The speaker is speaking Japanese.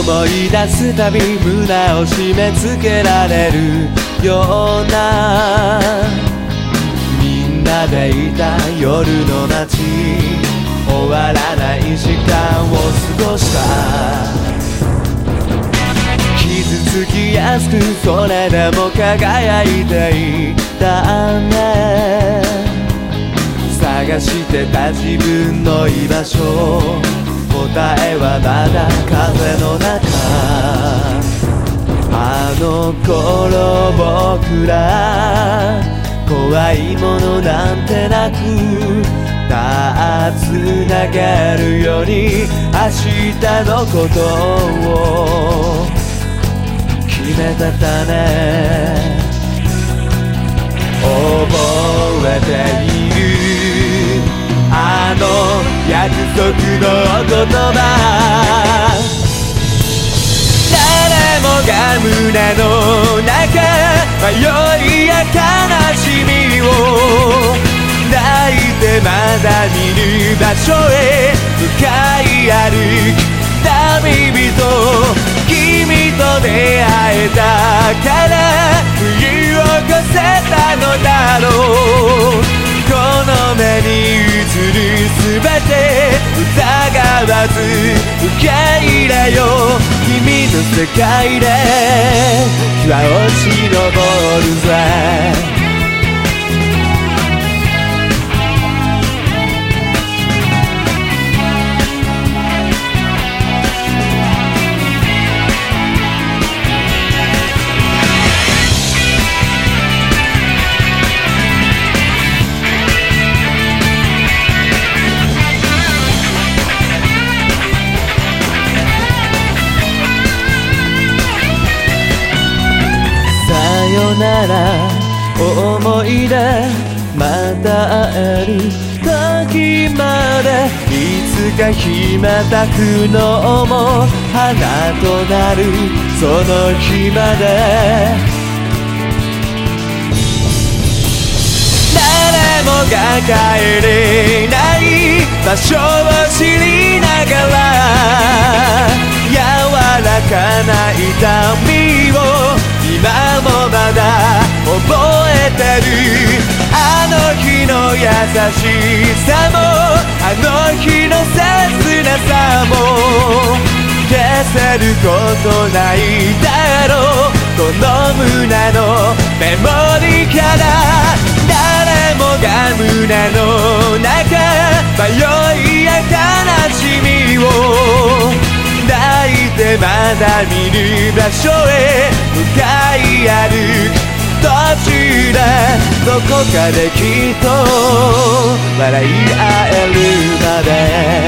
思い出すたび胸を締め付けられるような。みんなでいた夜の街。終わらない時間を過ごした。傷つきやすくそれでも輝いていたね。探してた自分の居場所。答えはまだ風の中。あの頃僕ら怖いものなんてなくたつなげるように明日のことを決めてたね言葉誰もが胸の中迷いや悲しみを泣いてまだ見ぬ場所へ向かい歩く旅人君と出会えたから受け入れよう。君の世界で。日は落ち昇るぜ。なら思い出また会える時までいつかひまたくのも花となるその日まで。誰もが帰れない場所を知りながら柔らかな痛みだ覚えてるあの日の優しさもあの日の切なさも消せることないだろうこの胸のメモリから誰もが胸の中迷いや悲しみを抱いてまだ見ぬ場所へ向かい歩く途中でどこかできっと笑い合えるまで。